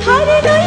how Hare Rama.